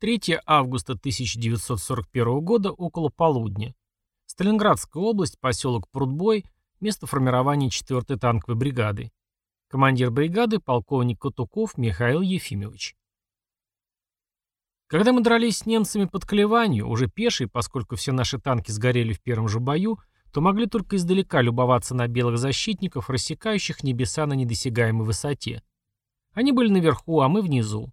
3 августа 1941 года около полудня. Сталинградская область, поселок Прудбой, место формирования 4-й танковой бригады. Командир бригады полковник Катуков Михаил Ефимович. Когда мы дрались с немцами под Клеванью, уже пешие, поскольку все наши танки сгорели в первом же бою, то могли только издалека любоваться на белых защитников, рассекающих небеса на недосягаемой высоте. Они были наверху, а мы внизу.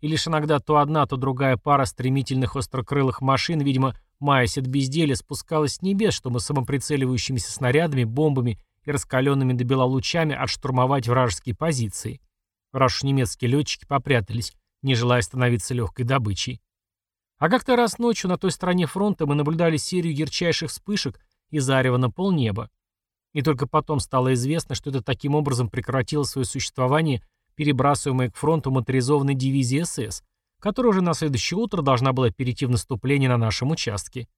И лишь иногда то одна, то другая пара стремительных острокрылых машин, видимо, маясь от безделия, спускалась с небес, чтобы самоприцеливающимися снарядами, бомбами и раскаленными до бела лучами отштурмовать вражеские позиции. Раз уж немецкие летчики попрятались, не желая становиться легкой добычей. А как-то раз ночью на той стороне фронта мы наблюдали серию ярчайших вспышек и зарево на полнеба. И только потом стало известно, что это таким образом прекратило свое существование перебрасываемая к фронту моторизованная дивизия СС, которая уже на следующее утро должна была перейти в наступление на нашем участке.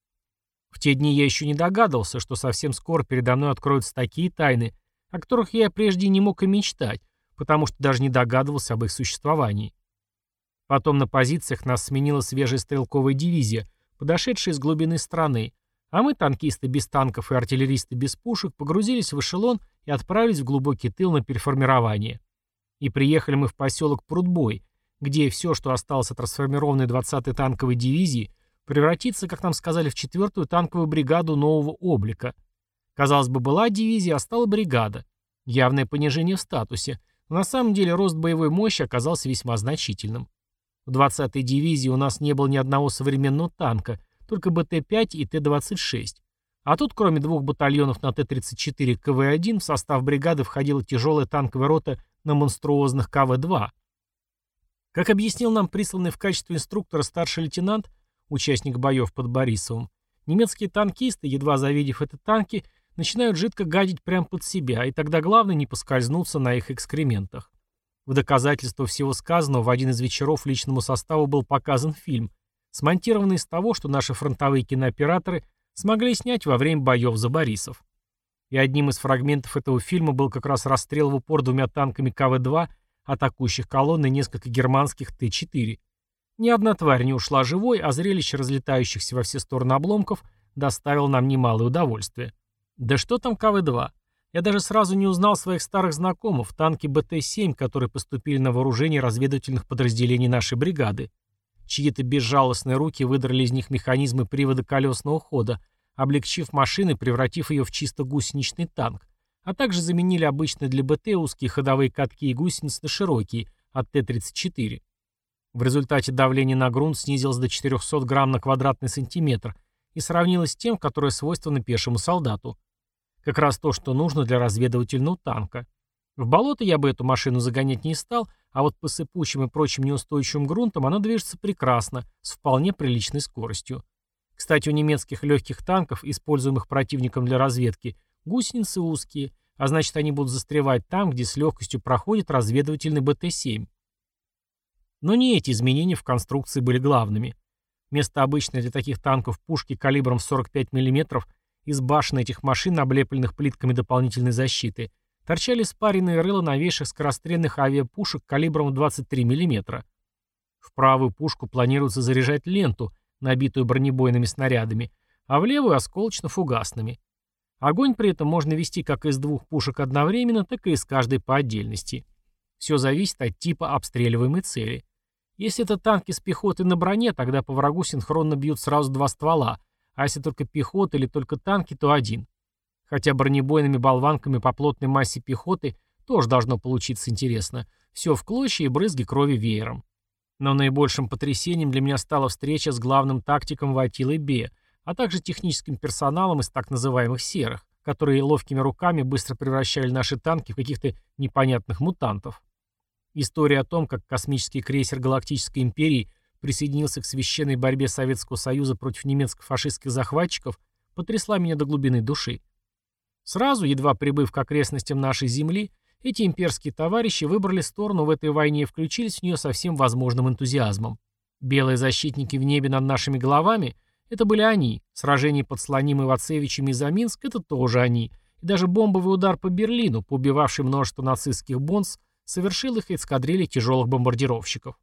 В те дни я еще не догадывался, что совсем скоро передо мной откроются такие тайны, о которых я прежде не мог и мечтать, потому что даже не догадывался об их существовании. Потом на позициях нас сменила свежая стрелковая дивизия, подошедшая из глубины страны, а мы, танкисты без танков и артиллеристы без пушек, погрузились в эшелон и отправились в глубокий тыл на переформирование. И приехали мы в поселок Прудбой, где все, что осталось от расформированной 20-й танковой дивизии, превратится, как нам сказали, в 4-ю танковую бригаду нового облика. Казалось бы, была дивизия, а стала бригада. Явное понижение в статусе, но на самом деле рост боевой мощи оказался весьма значительным. В 20-й дивизии у нас не было ни одного современного танка, только БТ-5 и Т-26. А тут, кроме двух батальонов на Т-34 КВ-1, в состав бригады входила тяжелая танковая рота на монструозных КВ-2. Как объяснил нам присланный в качестве инструктора старший лейтенант, участник боев под Борисовым, немецкие танкисты, едва завидев эти танки, начинают жидко гадить прямо под себя, и тогда главное не поскользнуться на их экскрементах. В доказательство всего сказанного в один из вечеров личному составу был показан фильм, смонтированный из того, что наши фронтовые кинооператоры смогли снять во время боев за Борисов. И одним из фрагментов этого фильма был как раз расстрел в упор двумя танками КВ-2, атакующих колонны несколько германских Т-4. Ни одна тварь не ушла живой, а зрелище разлетающихся во все стороны обломков доставило нам немалое удовольствие. Да что там КВ-2? Я даже сразу не узнал своих старых знакомых, танки БТ-7, которые поступили на вооружение разведывательных подразделений нашей бригады. Чьи-то безжалостные руки выдрали из них механизмы привода колесного хода, облегчив машины, превратив ее в чисто гусеничный танк, а также заменили обычные для БТ узкие ходовые катки и гусеницы на широкие от Т-34. В результате давление на грунт снизилось до 400 грамм на квадратный сантиметр и сравнилось с тем, которое свойственно пешему солдату. Как раз то, что нужно для разведывательного танка. В болото я бы эту машину загонять не стал, а вот по сыпучим и прочим неустойчивым грунтам она движется прекрасно, с вполне приличной скоростью. Кстати, у немецких легких танков, используемых противником для разведки, гусеницы узкие, а значит они будут застревать там, где с легкостью проходит разведывательный БТ-7. Но не эти изменения в конструкции были главными. Вместо обычной для таких танков пушки калибром 45 мм из башен этих машин, облепленных плитками дополнительной защиты, торчали спаренные рыла новейших скорострельных авиапушек калибром 23 мм. В правую пушку планируется заряжать ленту, набитую бронебойными снарядами, а в левую осколочно-фугасными. Огонь при этом можно вести как из двух пушек одновременно, так и из каждой по отдельности. Все зависит от типа обстреливаемой цели. Если это танки с пехотой на броне, тогда по врагу синхронно бьют сразу два ствола, а если только пехота или только танки, то один. Хотя бронебойными болванками по плотной массе пехоты тоже должно получиться интересно. Все в клочья и брызги крови веером. Но наибольшим потрясением для меня стала встреча с главным тактиком Ватилой Бе, а также техническим персоналом из так называемых «серых», которые ловкими руками быстро превращали наши танки в каких-то непонятных мутантов. История о том, как космический крейсер Галактической империи присоединился к священной борьбе Советского Союза против немецко-фашистских захватчиков, потрясла меня до глубины души. Сразу, едва прибыв к окрестностям нашей Земли, эти имперские товарищи выбрали сторону в этой войне и включились в нее со всем возможным энтузиазмом. Белые защитники в небе над нашими головами — это были они. Сражение под Слоним Ивацевичем и за Минск — это тоже они. И даже бомбовый удар по Берлину, поубивавший множество нацистских бонс, совершил их эскадрилья тяжелых бомбардировщиков.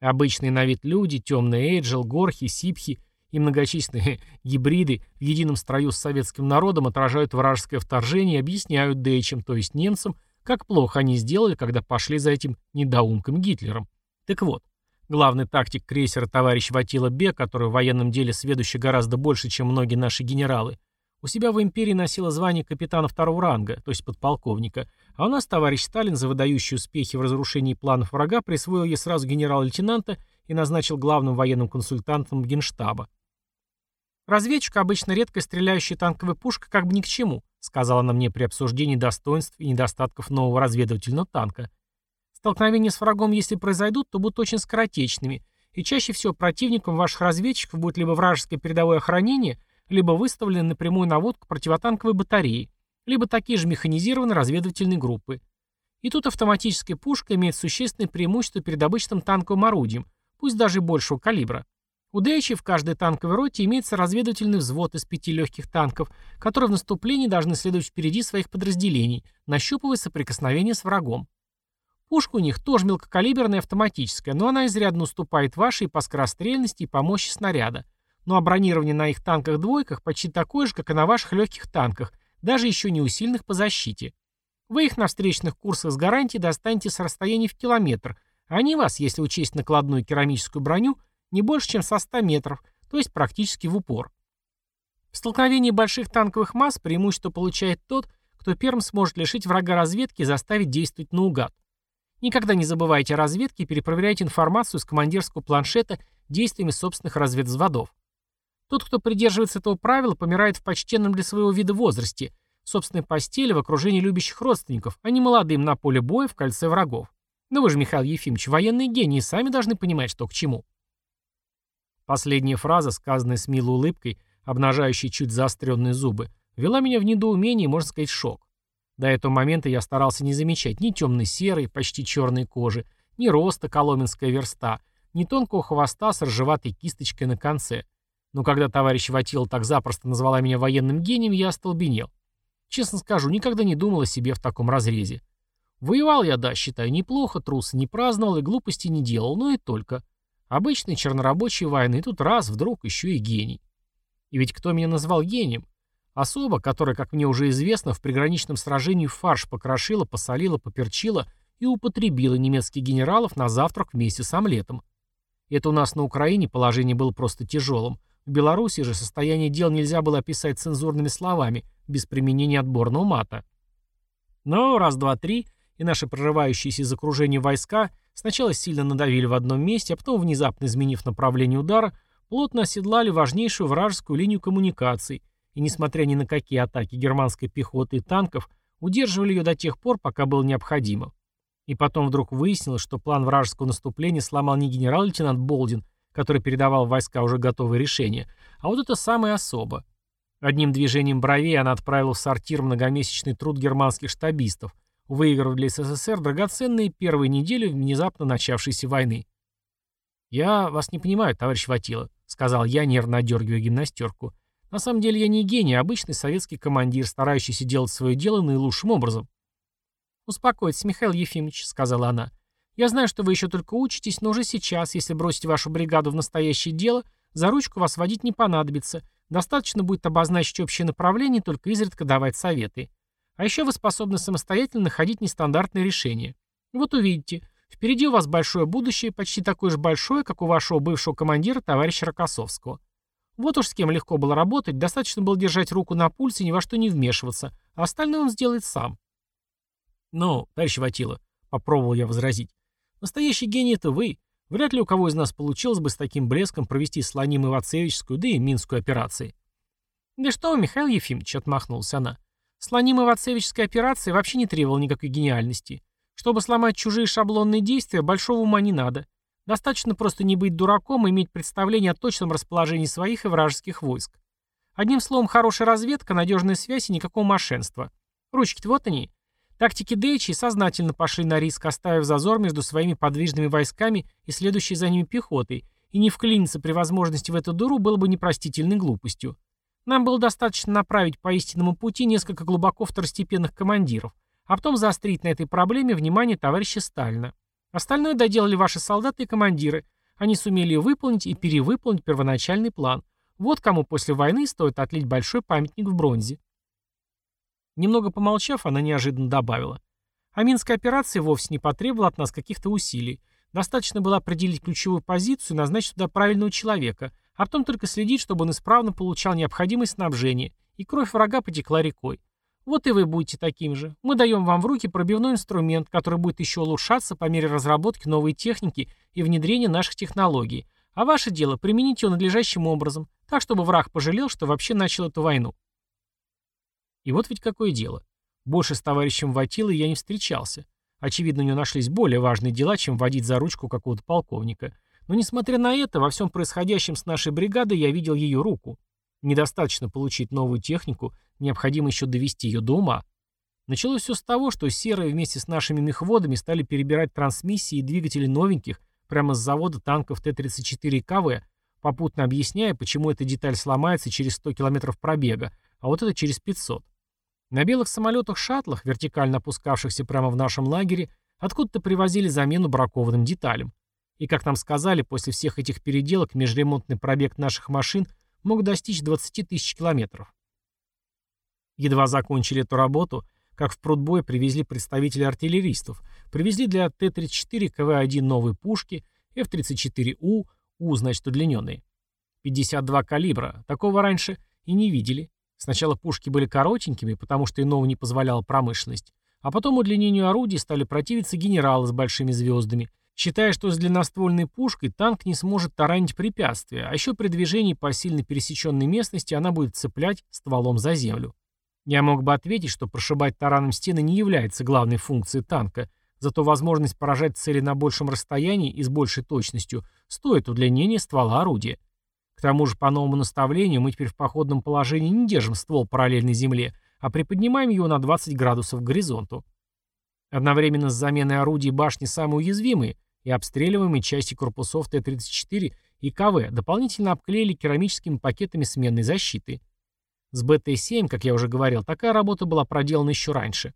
Обычные на вид люди, темные Эйджел, Горхи, Сипхи и многочисленные гибриды в едином строю с советским народом отражают вражеское вторжение и объясняют Дейчам, то есть немцам, как плохо они сделали, когда пошли за этим недоумком Гитлером. Так вот, главный тактик крейсера товарищ Ватила Бе, который в военном деле сведущий гораздо больше, чем многие наши генералы, у себя в империи носила звание капитана второго ранга, то есть подполковника, а у нас товарищ Сталин за выдающие успехи в разрушении планов врага присвоил ей сразу генерал-лейтенанта и назначил главным военным консультантом Генштаба. «Разведчик обычно редко стреляющая танковая пушка как бы ни к чему», сказала она мне при обсуждении достоинств и недостатков нового разведывательного танка. «Столкновения с врагом, если произойдут, то будут очень скоротечными, и чаще всего противником ваших разведчиков будет либо вражеское передовое охранение, либо выставлены на прямую наводку противотанковой батареи, либо такие же механизированные разведывательные группы. И тут автоматическая пушка имеет существенное преимущество перед обычным танковым орудием, пусть даже большего калибра. У Дэйчи в каждой танковой роте имеется разведывательный взвод из пяти легких танков, которые в наступлении должны следовать впереди своих подразделений, нащупывая соприкосновение с врагом. Пушка у них тоже мелкокалиберная автоматическая, но она изрядно уступает вашей по скорострельности и по мощи снаряда – ну а бронирование на их танках-двойках почти такое же, как и на ваших легких танках, даже еще не усиленных по защите. Вы их на встречных курсах с гарантией достанете с расстояния в километр, а они вас, если учесть накладную керамическую броню, не больше, чем со 100 метров, то есть практически в упор. В столкновении больших танковых масс преимущество получает тот, кто первым сможет лишить врага разведки и заставить действовать наугад. Никогда не забывайте о разведке и перепроверяйте информацию с командирского планшета действиями собственных разведвзводов. Тот, кто придерживается этого правила, помирает в почтенном для своего вида возрасте, в собственной постели, в окружении любящих родственников, а не молодым на поле боя в кольце врагов. Но вы же, Михаил Ефимович, военные гении, сами должны понимать, что к чему. Последняя фраза, сказанная с милой улыбкой, обнажающей чуть заостренные зубы, вела меня в недоумение можно сказать, шок. До этого момента я старался не замечать ни темно-серой, почти черной кожи, ни роста коломенская верста, ни тонкого хвоста с ржеватой кисточкой на конце – но когда товарищ Ватил так запросто назвала меня военным гением, я остолбенел. Честно скажу, никогда не думал о себе в таком разрезе. Воевал я, да, считаю, неплохо, трусы не праздновал и глупости не делал, но и только. Обычные чернорабочие войны, тут раз, вдруг, еще и гений. И ведь кто меня назвал гением? Особа, которая, как мне уже известно, в приграничном сражении фарш покрошила, посолила, поперчила и употребила немецких генералов на завтрак вместе с омлетом. Это у нас на Украине положение было просто тяжелым. В Беларуси же состояние дел нельзя было описать цензурными словами, без применения отборного мата. Но раз, два, три, и наши прорывающиеся из окружения войска сначала сильно надавили в одном месте, а потом, внезапно изменив направление удара, плотно оседлали важнейшую вражескую линию коммуникаций и, несмотря ни на какие атаки германской пехоты и танков, удерживали ее до тех пор, пока было необходимо. И потом вдруг выяснилось, что план вражеского наступления сломал не генерал-лейтенант Болдин, который передавал войска уже готовые решения, а вот это самое особо. Одним движением бровей она отправила в сортир многомесячный труд германских штабистов, выиграв для СССР драгоценные первые недели внезапно начавшейся войны. «Я вас не понимаю, товарищ Ватила», — сказал я, нервно отдергивая гимнастерку. «На самом деле я не гений, а обычный советский командир, старающийся делать свое дело наилучшим образом». «Успокойтесь, Михаил Ефимович», — сказала она. Я знаю, что вы еще только учитесь, но уже сейчас, если бросите вашу бригаду в настоящее дело, за ручку вас водить не понадобится. Достаточно будет обозначить общее направление, только изредка давать советы. А еще вы способны самостоятельно находить нестандартные решения. Вот увидите, впереди у вас большое будущее, почти такое же большое, как у вашего бывшего командира, товарища Рокоссовского. Вот уж с кем легко было работать, достаточно было держать руку на пульсе и ни во что не вмешиваться, а остальное он сделает сам. «Ну, товарищ Ватила», — попробовал я возразить, Настоящий гений это вы. Вряд ли у кого из нас получилось бы с таким блеском провести слоним Ивацевичскую, да и Минскую операции. Да что вы, Михаил Ефимович, отмахнулась она. Слоним Ивацевичская операция вообще не требовала никакой гениальности. Чтобы сломать чужие шаблонные действия, большого ума не надо. Достаточно просто не быть дураком и иметь представление о точном расположении своих и вражеских войск. Одним словом, хорошая разведка, надежная связь и никакого мошенства. Ручки-то вот они. Тактики Дейчи сознательно пошли на риск, оставив зазор между своими подвижными войсками и следующей за ними пехотой, и не вклиниться при возможности в эту дуру было бы непростительной глупостью. Нам было достаточно направить по истинному пути несколько глубоко второстепенных командиров, а потом заострить на этой проблеме внимание товарища Сталина. Остальное доделали ваши солдаты и командиры. Они сумели выполнить и перевыполнить первоначальный план. Вот кому после войны стоит отлить большой памятник в бронзе. Немного помолчав, она неожиданно добавила. А Минская операция вовсе не потребовала от нас каких-то усилий. Достаточно было определить ключевую позицию и назначить туда правильного человека, а потом только следить, чтобы он исправно получал необходимое снабжение, и кровь врага потекла рекой. Вот и вы будете таким же. Мы даем вам в руки пробивной инструмент, который будет еще улучшаться по мере разработки новой техники и внедрения наших технологий. А ваше дело применить его надлежащим образом, так чтобы враг пожалел, что вообще начал эту войну. И вот ведь какое дело. Больше с товарищем Ватилой я не встречался. Очевидно, у него нашлись более важные дела, чем водить за ручку какого-то полковника. Но несмотря на это, во всем происходящем с нашей бригадой я видел ее руку. Недостаточно получить новую технику, необходимо еще довести ее до ума. Началось все с того, что серые вместе с нашими мехводами стали перебирать трансмиссии и двигатели новеньких прямо с завода танков Т-34 КВ, попутно объясняя, почему эта деталь сломается через 100 км пробега, а вот это через 500. На белых самолетах-шаттлах, вертикально опускавшихся прямо в нашем лагере, откуда-то привозили замену бракованным деталям. И, как нам сказали, после всех этих переделок межремонтный пробег наших машин мог достичь 20 тысяч километров. Едва закончили эту работу, как в прудбой привезли представители артиллеристов, привезли для Т-34 КВ-1 новые пушки, Ф-34У, У, значит, удлиненные. 52 калибра, такого раньше и не видели. Сначала пушки были коротенькими, потому что иного не позволяла промышленность, а потом удлинению орудий стали противиться генералы с большими звездами, считая, что с длинноствольной пушкой танк не сможет таранить препятствия, а еще при движении по сильно пересеченной местности она будет цеплять стволом за землю. Я мог бы ответить, что прошибать тараном стены не является главной функцией танка, зато возможность поражать цели на большем расстоянии и с большей точностью стоит удлинения ствола орудия. К тому же, по новому наставлению, мы теперь в походном положении не держим ствол параллельно земле, а приподнимаем его на 20 градусов к горизонту. Одновременно с заменой орудий башни самые уязвимые и обстреливаемые части корпусов Т-34 и КВ дополнительно обклеили керамическими пакетами сменной защиты. С БТ-7, как я уже говорил, такая работа была проделана еще раньше.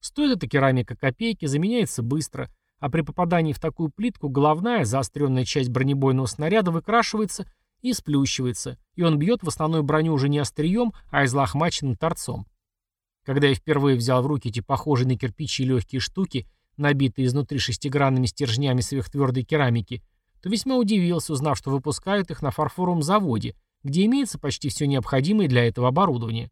Стоит эта керамика копейки, заменяется быстро, а при попадании в такую плитку головная, заостренная часть бронебойного снаряда выкрашивается и сплющивается, и он бьет в основную броню уже не острием, а излохмаченным торцом. Когда я впервые взял в руки эти похожие на кирпичи легкие штуки, набитые изнутри шестигранными стержнями сверхтвердой керамики, то весьма удивился, узнав, что выпускают их на фарфоровом заводе, где имеется почти все необходимое для этого оборудование.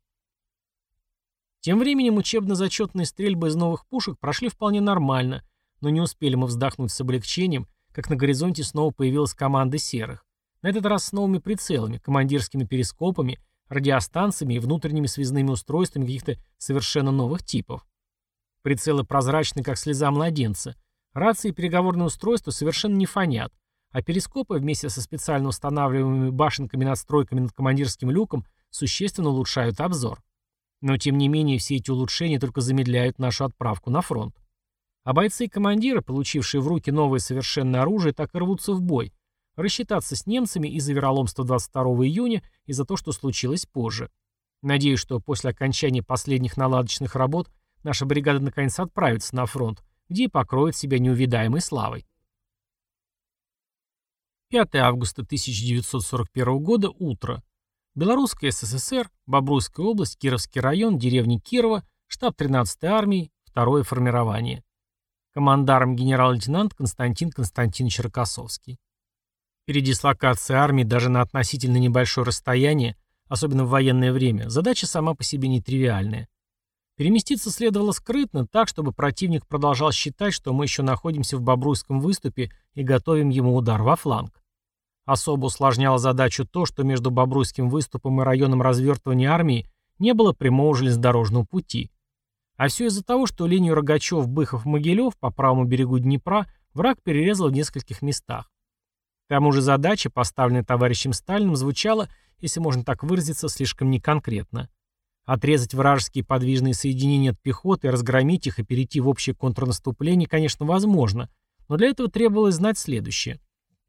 Тем временем учебно-зачетные стрельбы из новых пушек прошли вполне нормально, но не успели мы вздохнуть с облегчением, как на горизонте снова появилась команда серых. На этот раз с новыми прицелами, командирскими перископами, радиостанциями и внутренними связными устройствами каких-то совершенно новых типов. Прицелы прозрачны, как слеза младенца. Рации и переговорные устройства совершенно не фонят, а перископы вместе со специально устанавливаемыми башенками надстройками над командирским люком существенно улучшают обзор. Но тем не менее все эти улучшения только замедляют нашу отправку на фронт. А бойцы и командиры, получившие в руки новое совершенное оружие, так и рвутся в бой, рассчитаться с немцами из-за вероломства 22 июня и за то, что случилось позже. Надеюсь, что после окончания последних наладочных работ наша бригада наконец отправится на фронт, где и покроет себя неувидаемой славой. 5 августа 1941 года, утро. Белорусская СССР, Бобруйская область, Кировский район, деревня Кирова, штаб 13-й армии, второе формирование. Командарм генерал-лейтенант Константин Константинович Рокоссовский. Передислокация армии даже на относительно небольшое расстояние, особенно в военное время, задача сама по себе нетривиальная. Переместиться следовало скрытно, так, чтобы противник продолжал считать, что мы еще находимся в Бобруйском выступе и готовим ему удар во фланг. Особо усложняло задачу то, что между Бобруйским выступом и районом развертывания армии не было прямого железнодорожного пути. А все из-за того, что линию Рогачев-Быхов-Могилев по правому берегу Днепра враг перерезал в нескольких местах. К тому же задача, поставленная товарищем Сталиным, звучала, если можно так выразиться, слишком неконкретно. Отрезать вражеские подвижные соединения от пехоты, разгромить их и перейти в общее контрнаступление, конечно, возможно, но для этого требовалось знать следующее.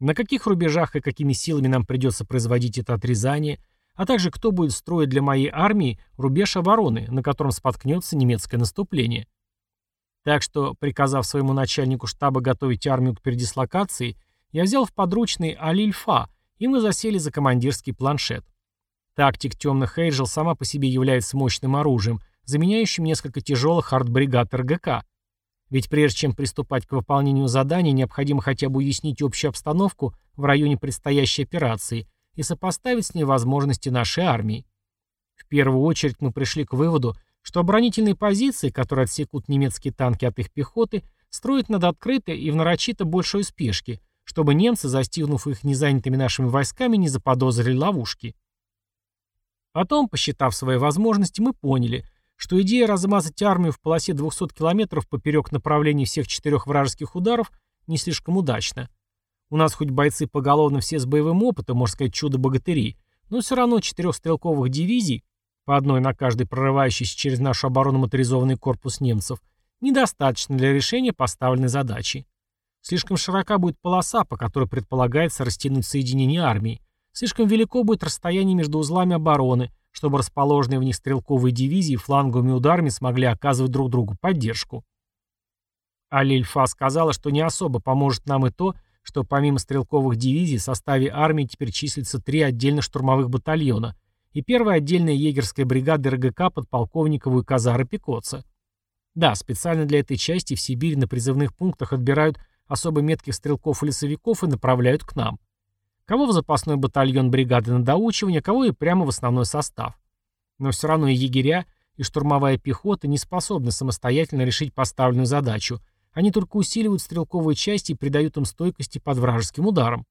На каких рубежах и какими силами нам придется производить это отрезание, а также кто будет строить для моей армии рубеж обороны, на котором споткнется немецкое наступление. Так что, приказав своему начальнику штаба готовить армию к передислокации, я взял в подручный Алильфа, и мы засели за командирский планшет. Тактик темных Эйджел сама по себе является мощным оружием, заменяющим несколько тяжелых артбригад РГК. Ведь прежде чем приступать к выполнению задания, необходимо хотя бы уяснить общую обстановку в районе предстоящей операции и сопоставить с ней возможности нашей армии. В первую очередь мы пришли к выводу, что оборонительные позиции, которые отсекут немецкие танки от их пехоты, строить надо открыто и в нарочито большой спешке, чтобы немцы, застигнув их незанятыми нашими войсками, не заподозрили ловушки. Потом, посчитав свои возможности, мы поняли, что идея размазать армию в полосе 200 километров поперек направлений всех четырех вражеских ударов не слишком удачна. У нас хоть бойцы поголовно все с боевым опытом, можно сказать, чудо-богатыри, но все равно четырех стрелковых дивизий, по одной на каждой прорывающейся через нашу оборону моторизованный корпус немцев, недостаточно для решения поставленной задачи. Слишком широка будет полоса, по которой предполагается растянуть соединение армии. Слишком велико будет расстояние между узлами обороны, чтобы расположенные в них стрелковые дивизии фланговыми ударами смогли оказывать друг другу поддержку. Алильфа сказала, что не особо поможет нам и то, что помимо стрелковых дивизий в составе армии теперь числится три отдельно штурмовых батальона и первая отдельная егерская бригада РГК подполковниковую Казара Пикоца. Да, специально для этой части в Сибирь на призывных пунктах отбирают особо метких стрелков-лесовиков и направляют к нам. Кого в запасной батальон бригады на доучивание, кого и прямо в основной состав. Но все равно и егеря, и штурмовая пехота не способны самостоятельно решить поставленную задачу. Они только усиливают стрелковые части и придают им стойкости под вражеским ударом.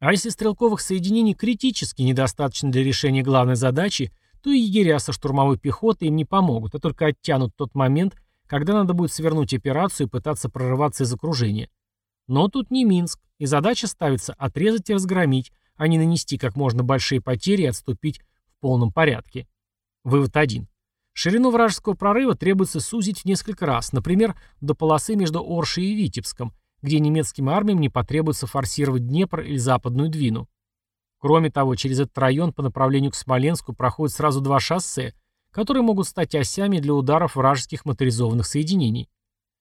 А если стрелковых соединений критически недостаточно для решения главной задачи, то и егеря со штурмовой пехотой им не помогут, а только оттянут тот момент, когда надо будет свернуть операцию и пытаться прорываться из окружения. Но тут не Минск, и задача ставится отрезать и разгромить, а не нанести как можно большие потери и отступить в полном порядке. Вывод 1. Ширину вражеского прорыва требуется сузить в несколько раз, например, до полосы между Оршей и Витебском, где немецким армиям не потребуется форсировать Днепр или Западную Двину. Кроме того, через этот район по направлению к Смоленску проходят сразу два шоссе, которые могут стать осями для ударов вражеских моторизованных соединений.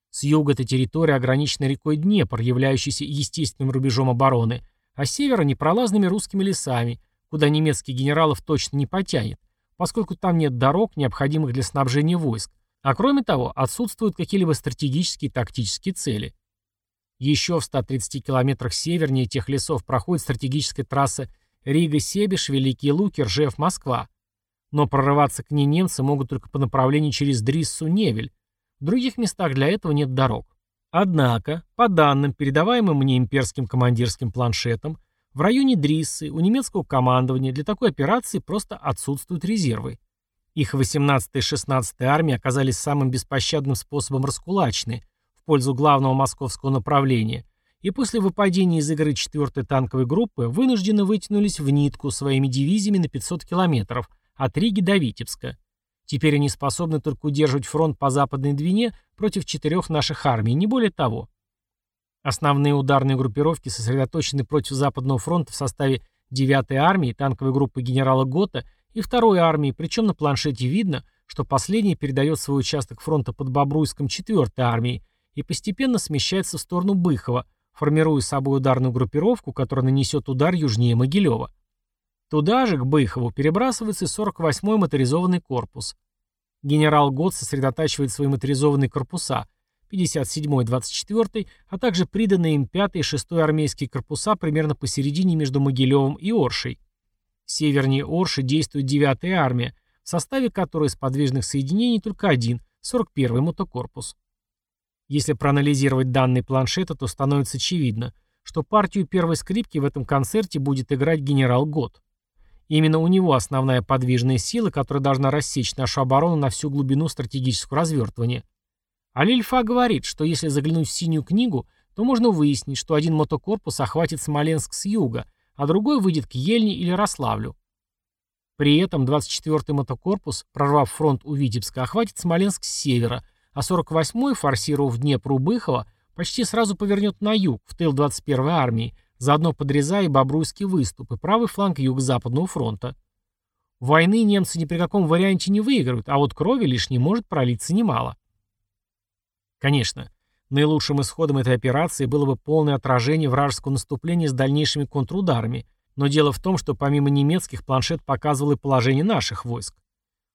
С юга эта территория ограничена рекой Днепр, являющейся естественным рубежом обороны, а с севера – непролазными русскими лесами, куда немецких генералов точно не потянет, поскольку там нет дорог, необходимых для снабжения войск, а кроме того, отсутствуют какие-либо стратегические и тактические цели. Еще в 130 километрах севернее этих лесов проходит стратегическая трасса Рига-Себеш, Великие Луки, Ржев-Москва. Но прорываться к ней немцы могут только по направлению через Дриссу-Невель, в других местах для этого нет дорог. Однако, по данным, передаваемым мне имперским командирским планшетом, в районе Дриссы у немецкого командования для такой операции просто отсутствуют резервы. Их 18-я и 16-я армии оказались самым беспощадным способом раскулачены в пользу главного московского направления, и после выпадения из игры 4-й танковой группы вынуждены вытянулись в нитку своими дивизиями на 500 километров от Риги до Витебска. Теперь они способны только удерживать фронт по Западной Двине против четырех наших армий, не более того. Основные ударные группировки сосредоточены против Западного фронта в составе 9-й армии, танковой группы генерала Гота и 2-й армии, причем на планшете видно, что последний передает свой участок фронта под Бобруйском 4-й армии и постепенно смещается в сторону Быхова, формируя собой ударную группировку, которая нанесет удар южнее Могилева. Туда же, к Быхову, перебрасывается 48-й моторизованный корпус. Генерал Гот сосредотачивает свои моторизованные корпуса 57-й, 24-й, а также приданные им 5-й и 6-й армейские корпуса примерно посередине между Могилевым и Оршей. Севернее Орши действует 9-я армия, в составе которой из подвижных соединений только один, 41-й мотокорпус. Если проанализировать данные планшета, то становится очевидно, что партию первой скрипки в этом концерте будет играть генерал Гот. Именно у него основная подвижная сила, которая должна рассечь нашу оборону на всю глубину стратегического развертывания. Алильфа говорит, что если заглянуть в синюю книгу, то можно выяснить, что один мотокорпус охватит Смоленск с юга, а другой выйдет к Ельне или Рославлю. При этом 24-й мотокорпус, прорвав фронт у Витебска, охватит Смоленск с севера, а 48-й, форсировав Днепр у Быхова, почти сразу повернет на юг, в тыл 21-й армии, заодно подрезая и Бобруйский выступ, и правый фланг Юго-Западного фронта. Войны немцы ни при каком варианте не выиграют, а вот крови лишней может пролиться немало. Конечно, наилучшим исходом этой операции было бы полное отражение вражеского наступления с дальнейшими контрударами, но дело в том, что помимо немецких планшет показывал и положение наших войск.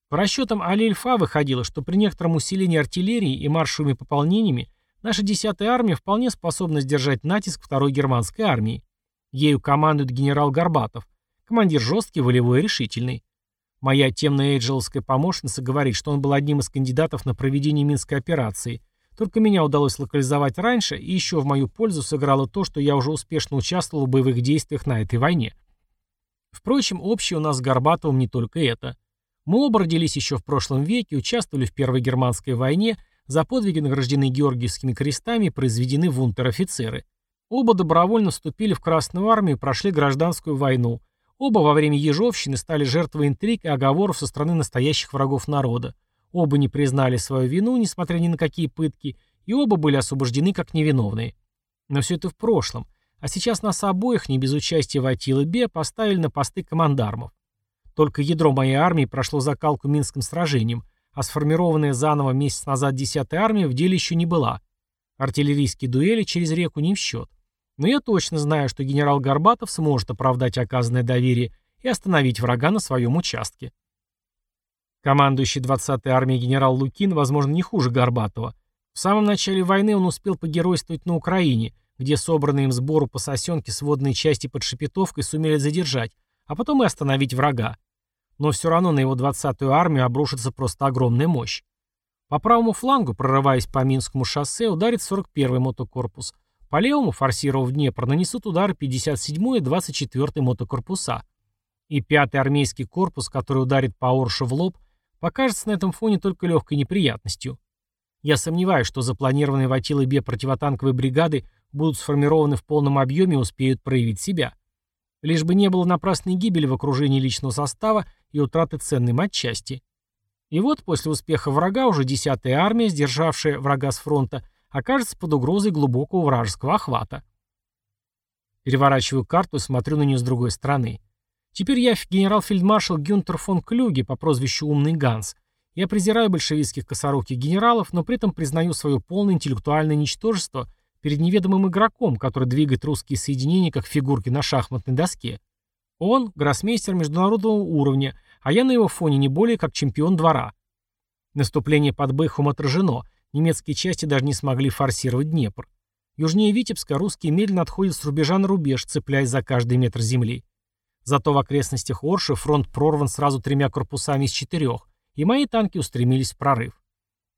По расчетам Али-Эльфа выходило, что при некотором усилении артиллерии и маршевыми пополнениями наша 10-я армия вполне способна сдержать натиск второй германской армии. Ею командует генерал Горбатов, командир жесткий, волевой и решительный. Моя темная эйджеловская помощница говорит, что он был одним из кандидатов на проведение Минской операции. Только меня удалось локализовать раньше, и еще в мою пользу сыграло то, что я уже успешно участвовал в боевых действиях на этой войне. Впрочем, общее у нас с Горбатовым не только это. Мы оба родились еще в прошлом веке, участвовали в Первой германской войне, за подвиги награждены Георгиевскими крестами и произведены в унтер-офицеры. Оба добровольно вступили в Красную армию и прошли гражданскую войну. Оба во время Ежовщины стали жертвой интриг и оговоров со стороны настоящих врагов народа. Оба не признали свою вину, несмотря ни на какие пытки, и оба были освобождены как невиновные. Но все это в прошлом. А сейчас нас обоих, не без участия Ватилы Бе, поставили на посты командармов. Только ядро моей армии прошло закалку Минским сражением, а сформированная заново месяц назад 10-я армия в деле еще не была. Артиллерийские дуэли через реку не в счет. Но я точно знаю, что генерал Горбатов сможет оправдать оказанное доверие и остановить врага на своем участке. Командующий 20-й армией генерал Лукин, возможно, не хуже Горбатова. В самом начале войны он успел погеройствовать на Украине, где собранные им сбору по сосенке сводные части под Шепетовкой сумели задержать, а потом и остановить врага. Но все равно на его 20-ю армию обрушится просто огромная мощь. По правому флангу, прорываясь по Минскому шоссе, ударит 41-й мотокорпус. По левому, форсировав Днепр, нанесут удары 57-й и 24-й мотокорпуса. И 5-й армейский корпус, который ударит по Орше в лоб, покажется на этом фоне только легкой неприятностью. Я сомневаюсь, что запланированные в Атилы Бе противотанковые бригады будут сформированы в полном объеме и успеют проявить себя. Лишь бы не было напрасной гибели в окружении личного состава и утраты ценной матчасти. И вот после успеха врага уже 10-я армия, сдержавшая врага с фронта, окажется под угрозой глубокого вражеского охвата. Переворачиваю карту и смотрю на нее с другой стороны. Теперь я генерал-фельдмаршал Гюнтер фон Клюге по прозвищу «Умный Ганс». Я презираю большевистских косоруких генералов, но при этом признаю свое полное интеллектуальное ничтожество – перед неведомым игроком, который двигает русские соединения как фигурки на шахматной доске. Он – гроссмейстер международного уровня, а я на его фоне не более как чемпион двора. Наступление под Бэхум отражено, немецкие части даже не смогли форсировать Днепр. Южнее Витебска русские медленно отходят с рубежа на рубеж, цепляясь за каждый метр земли. Зато в окрестностях Орши фронт прорван сразу тремя корпусами из четырех, и мои танки устремились в прорыв.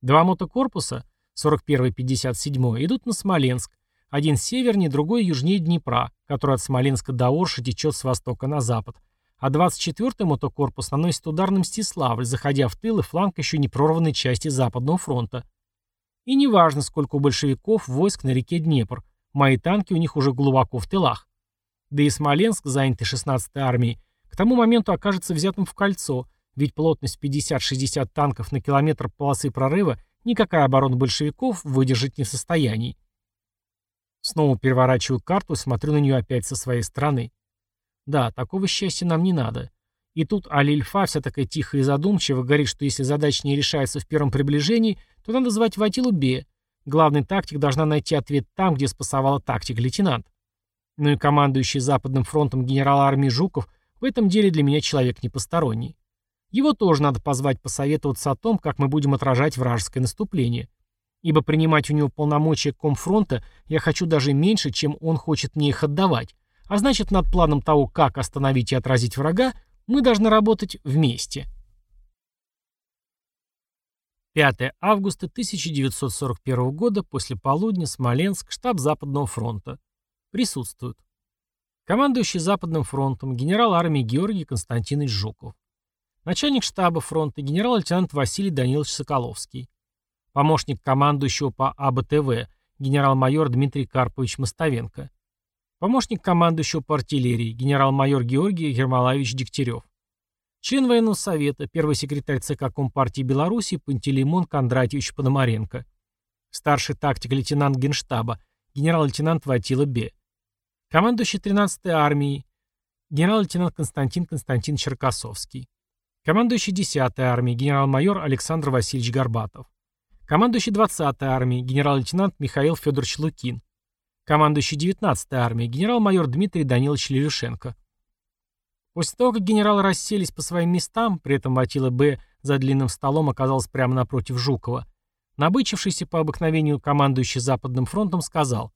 Два мотокорпуса, 41 и 57 идут на Смоленск. Один севернее, другой южнее Днепра, который от Смоленска до Орши течет с востока на запад. А 24-й мотокорпус наносит удар на Мстиславль, заходя в тыл и фланг еще не прорванной части Западного фронта. И неважно, сколько у большевиков войск на реке Днепр, мои танки у них уже глубоко в тылах. Да и Смоленск, занятый 16-й армией, к тому моменту окажется взятым в кольцо, ведь плотность 50-60 танков на километр полосы прорыва Никакая оборона большевиков выдержать не в состоянии. Снова переворачиваю карту и смотрю на нее опять со своей стороны. Да, такого счастья нам не надо. И тут Алильфа, вся такая тихая и задумчивая, говорит, что если задача не решается в первом приближении, то надо звать Ватилу Бе. Главный тактик должна найти ответ там, где спасовала тактик лейтенант. Ну и командующий Западным фронтом генерал армии Жуков в этом деле для меня человек не посторонний. Его тоже надо позвать посоветоваться о том, как мы будем отражать вражеское наступление. Ибо принимать у него полномочия комфронта я хочу даже меньше, чем он хочет мне их отдавать. А значит, над планом того, как остановить и отразить врага, мы должны работать вместе. 5 августа 1941 года, после полудня, Смоленск, штаб Западного фронта. Присутствуют. Командующий Западным фронтом генерал армии Георгий Константинович Жуков. Начальник штаба фронта генерал-лейтенант Василий Данилович Соколовский. Помощник командующего по АБТВ генерал-майор Дмитрий Карпович Мостовенко. Помощник командующего по артиллерии генерал-майор Георгий Гермалавич Дегтярев. Член военного совета, первый секретарь ЦК Компартии Беларуси Пантелеймон Кондратьевич Пономаренко. Старший тактик лейтенант генштаба генерал-лейтенант Ватила Б. Командующий 13-й армией генерал-лейтенант Константин Константин Черкасовский. Командующий 10-й армией генерал-майор Александр Васильевич Горбатов. Командующий 20-й армией генерал-лейтенант Михаил Федорович Лукин. Командующий 19-й армией генерал-майор Дмитрий Данилович Левюшенко. После того, как генералы расселись по своим местам, при этом Ватила Б. за длинным столом оказался прямо напротив Жукова, набычившийся по обыкновению командующий Западным фронтом сказал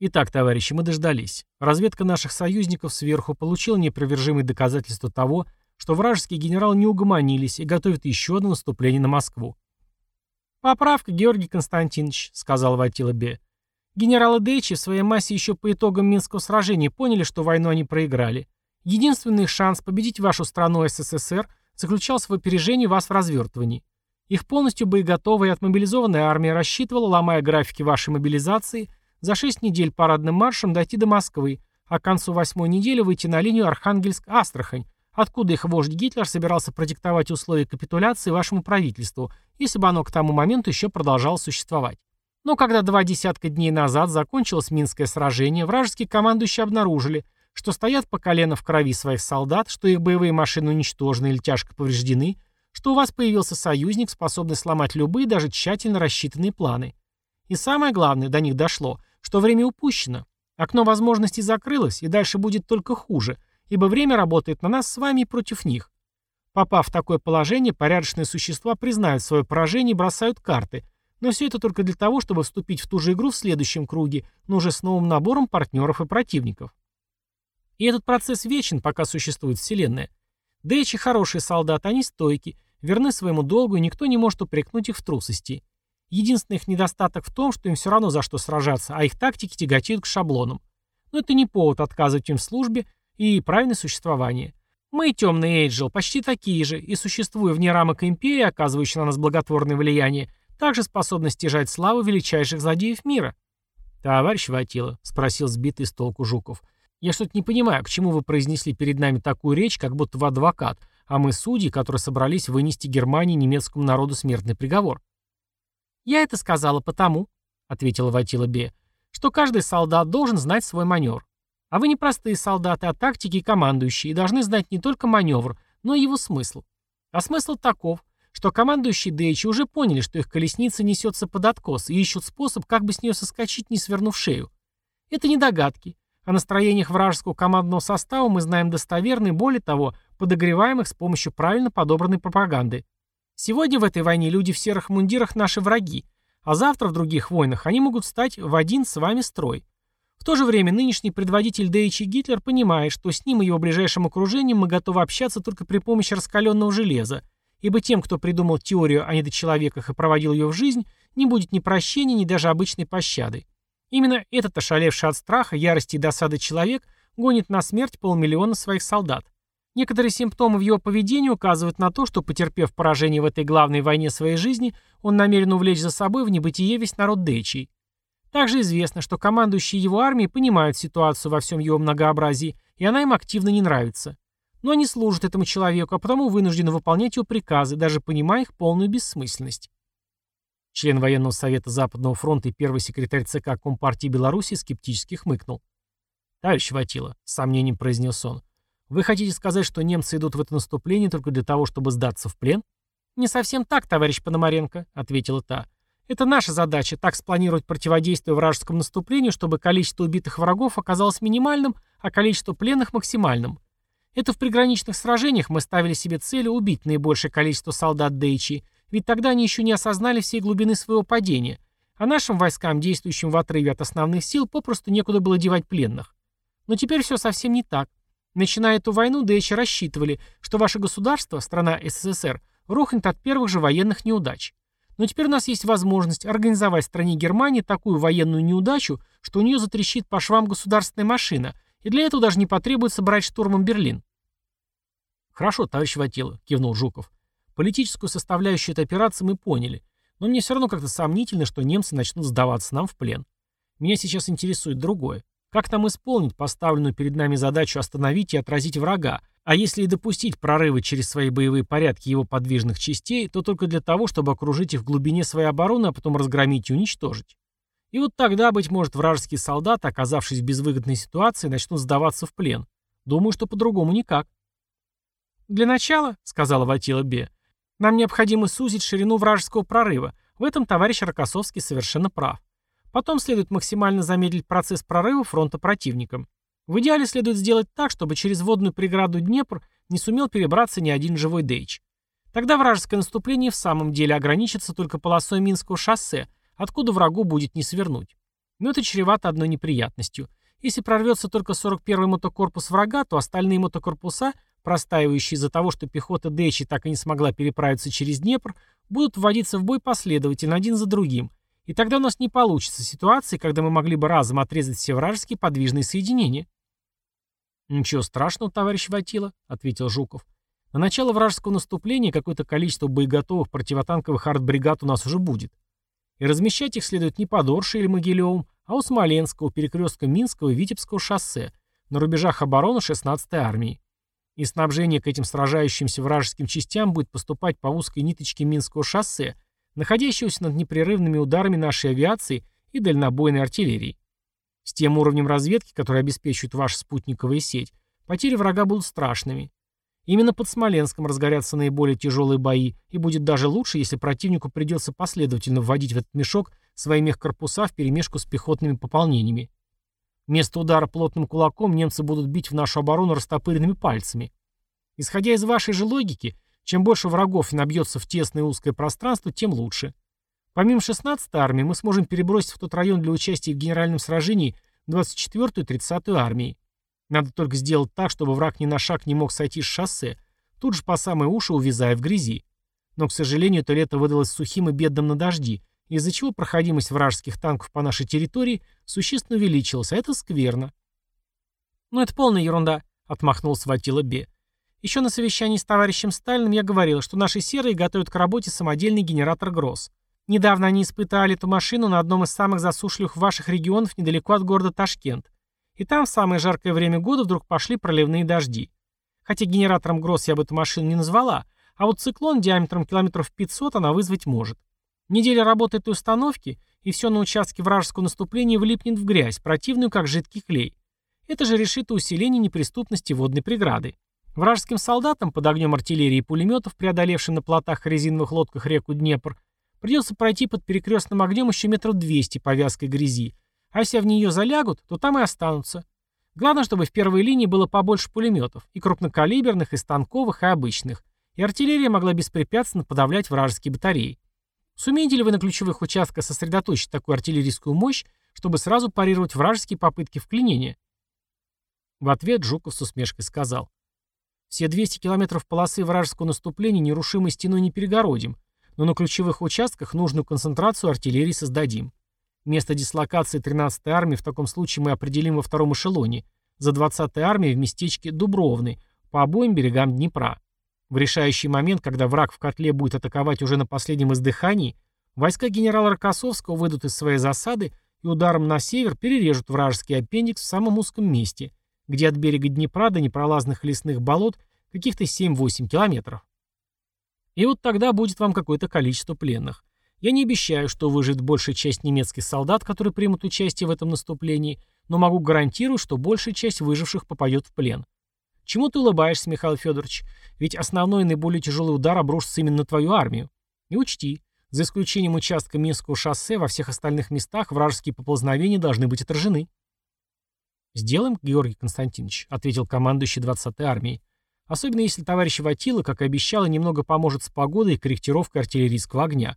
«Итак, товарищи, мы дождались. Разведка наших союзников сверху получила непровержимые доказательства того, что вражеские генералы не угомонились и готовят еще одно наступление на Москву. «Поправка, Георгий Константинович», — сказал Ватила Б. «Генералы Дейчи в своей массе еще по итогам Минского сражения поняли, что войну они проиграли. Единственный шанс победить вашу страну СССР заключался в опережении вас в развертывании. Их полностью боеготовая и отмобилизованная армия рассчитывала, ломая графики вашей мобилизации, за 6 недель парадным маршем дойти до Москвы, а к концу восьмой недели выйти на линию Архангельск-Астрахань, откуда их вождь Гитлер собирался продиктовать условия капитуляции вашему правительству, если бы оно к тому моменту еще продолжало существовать. Но когда два десятка дней назад закончилось Минское сражение, вражеские командующие обнаружили – что стоят по колено в крови своих солдат, что их боевые машины уничтожены или тяжко повреждены, что у вас появился союзник, способный сломать любые, даже тщательно рассчитанные планы. И самое главное, до них дошло, что время упущено. Окно возможностей закрылось, и дальше будет только хуже, ибо время работает на нас с вами и против них. Попав в такое положение, порядочные существа признают свое поражение и бросают карты, но все это только для того, чтобы вступить в ту же игру в следующем круге, но уже с новым набором партнеров и противников. И этот процесс вечен, пока существует Вселенная. Дэйчи хорошие солдаты, они стойки, верны своему долгу, и никто не может упрекнуть их в трусости. Единственный их недостаток в том, что им все равно за что сражаться, а их тактики тяготеют к шаблонам. Но это не повод отказывать им в службе и правильное существование. Мы, темные Эйджел, почти такие же, и существуя вне рамок империи, оказывающей на нас благотворное влияние, также способны стяжать славу величайших злодеев мира. «Товарищ Ватила», — спросил сбитый с толку Жуков, — я что-то не понимаю, почему вы произнесли перед нами такую речь, как будто вы адвокат, а мы судьи, которые собрались вынести Германии немецкому народу смертный приговор. Я это сказала потому, ответила Ватила Бе, что каждый солдат должен знать свой маневр. А вы не простые солдаты, а тактики и командующие, и должны знать не только маневр, но и его смысл. А смысл таков, что командующие Дейчи уже поняли, что их колесница несется под откос и ищут способ, как бы с нее соскочить, не свернув шею. Это не догадки. О настроениях вражеского командного состава мы знаем достоверно и, более того, подогреваем их с помощью правильно подобранной пропаганды. Сегодня в этой войне люди в серых мундирах наши враги, а завтра в других войнах они могут стать в один с вами строй. В то же время нынешний предводитель Дейчи Гитлер понимает, что с ним и его ближайшим окружением мы готовы общаться только при помощи раскаленного железа, ибо тем, кто придумал теорию о недочеловеках и проводил ее в жизнь, не будет ни прощения, ни даже обычной пощады. Именно этот ошалевший от страха, ярости и досады человек гонит на смерть полмиллиона своих солдат. Некоторые симптомы в его поведении указывают на то, что, потерпев поражение в этой главной войне своей жизни, он намерен увлечь за собой в небытие весь народ Дэчий. Также известно, что командующие его армией понимают ситуацию во всем его многообразии, и она им активно не нравится. Но они служат этому человеку, а потому вынуждены выполнять его приказы, даже понимая их полную бессмысленность. Член военного совета Западного фронта и первый секретарь ЦК Компартии Беларуси скептически хмыкнул. «Товарищ Ватила», — с сомнением произнес он, — «вы хотите сказать, что немцы идут в это наступление только для того, чтобы сдаться в плен?» «Не совсем так, товарищ Пономаренко», — ответила та. «Это наша задача — так спланировать противодействие вражескому наступлению, чтобы количество убитых врагов оказалось минимальным, а количество пленных — максимальным. Это в приграничных сражениях мы ставили себе целью убить наибольшее количество солдат Дейчи — ведь тогда они еще не осознали всей глубины своего падения, а нашим войскам, действующим в отрыве от основных сил, попросту некуда было девать пленных. Но теперь все совсем не так. Начиная эту войну, ДЭЧ рассчитывали, что ваше государство, страна СССР, рухнет от первых же военных неудач. Но теперь у нас есть возможность организовать в стране Германии такую военную неудачу, что у нее затрещит по швам государственная машина, и для этого даже не потребуется брать штурмом Берлин. «Хорошо, товарищ Ватила», — кивнул Жуков. Политическую составляющую этой операции мы поняли, но мне все равно как-то сомнительно, что немцы начнут сдаваться нам в плен. Меня сейчас интересует другое. Как нам исполнить поставленную перед нами задачу остановить и отразить врага, а если и допустить прорывы через свои боевые порядки его подвижных частей, то только для того, чтобы окружить их в глубине своей обороны, а потом разгромить и уничтожить. И вот тогда, быть может, вражеские солдаты, оказавшись в безвыгодной ситуации, начнут сдаваться в плен. Думаю, что по-другому никак. «Для начала», — сказала Ватила Бе, нам необходимо сузить ширину вражеского прорыва, В этом товарищ Рокоссовский совершенно прав. Потом следует максимально замедлить процесс прорыва фронта противникам. В идеале следует сделать так, чтобы через водную преграду Днепр не сумел перебраться ни один живой Дейч. Тогда вражеское наступление в самом деле ограничится только полосой Минского шоссе, откуда врагу будет не свернуть. Но это чревато одной неприятностью. Если прорвется только 41-й мотокорпус врага, то остальные мотокорпуса, простаивающие из-за того, что пехота Дэчи так и не смогла переправиться через Днепр, будут вводиться в бой последовательно один за другим. И тогда у нас не получится ситуации, когда мы могли бы разом отрезать все вражеские подвижные соединения. «Ничего страшного, товарищ Ватила», — ответил Жуков. На начало вражеского наступления какое-то количество боеготовых противотанковых артбригад у нас уже будет. И размещать их следует не под Оршей или Могилевым, а у Смоленского, перекрестка Минского и Витебского шоссе, на рубежах обороны 16-й армии. И снабжение к этим сражающимся вражеским частям будет поступать по узкой ниточке Минского шоссе, находящегося над непрерывными ударами нашей авиации и дальнобойной артиллерии. С тем уровнем разведки, который обеспечивает ваша спутниковая сеть, потери врага будут страшными. Именно под Смоленском разгорятся наиболее тяжелые бои, и будет даже лучше, если противнику придется последовательно вводить в этот мешок свои мехкорпуса вперемешку с пехотными пополнениями. Вместо удара плотным кулаком немцы будут бить в нашу оборону растопыренными пальцами. Исходя из вашей же логики, чем больше врагов набьется в тесное узкое пространство, тем лучше. Помимо 16-й армии, мы сможем перебросить в тот район для участия в генеральном сражении 24-ю и 30-ю армии. Надо только сделать так, чтобы враг ни на шаг не мог сойти с шоссе, тут же по самые уши увязая в грязи. Но, к сожалению, это лето выдалось сухим и бедным на дожди, из-за чего проходимость вражеских танков по нашей территории существенно увеличилась, а это скверно. «Ну это полная ерунда», — отмахнулся Ватила Бе. «Еще на совещании с товарищем Сталиным я говорил, что наши серые готовят к работе самодельный генератор ГРОС. Недавно они испытали эту машину на одном из самых засушливых ваших регионов недалеко от города Ташкент. И там в самое жаркое время года вдруг пошли проливные дожди. Хотя генератором Гросс я бы эту машину не назвала, а вот циклон диаметром километров 500 она вызвать может. Неделя работы этой установки, и все на участке вражеского наступления влипнет в грязь, противную как жидкий клей. Это же решит усиление неприступности водной преграды. Вражеским солдатам под огнем артиллерии и пулеметов, преодолевшим на плотах и резиновых лодках реку Днепр, придется пройти под перекрестным огнем еще метров 200 по вязкой грязи, а если в нее залягут, то там и останутся. Главное, чтобы в первой линии было побольше пулеметов, и крупнокалиберных, и станковых, и обычных, и артиллерия могла беспрепятственно подавлять вражеские батареи. Сумеете ли вы на ключевых участках сосредоточить такую артиллерийскую мощь, чтобы сразу парировать вражеские попытки вклинения? В ответ Жуков с усмешкой сказал. Все 200 километров полосы вражеского наступления нерушимой стеной не перегородим, но на ключевых участках нужную концентрацию артиллерии создадим. Место дислокации 13-й армии в таком случае мы определим во втором эшелоне, за 20-й армией в местечке Дубровный, по обоим берегам Днепра. В решающий момент, когда враг в котле будет атаковать уже на последнем издыхании, войска генерала Рокоссовского выйдут из своей засады и ударом на север перережут вражеский аппендикс в самом узком месте, где от берега Днепра до непролазных лесных болот каких-то 7-8 километров. И вот тогда будет вам какое-то количество пленных. Я не обещаю, что выживет большая часть немецких солдат, которые примут участие в этом наступлении, но могу гарантировать, что большая часть выживших попадет в плен. Чему ты улыбаешься, Михаил Федорович? Ведь основной и наиболее тяжелый удар обрушится именно на твою армию. И учти, за исключением участка Минского шоссе, во всех остальных местах вражеские поползновения должны быть отражены. «Сделаем, Георгий Константинович», — ответил командующий 20-й армией. «Особенно если товарищ Ватила, как и обещал, немного поможет с погодой и корректировкой артиллерийского огня.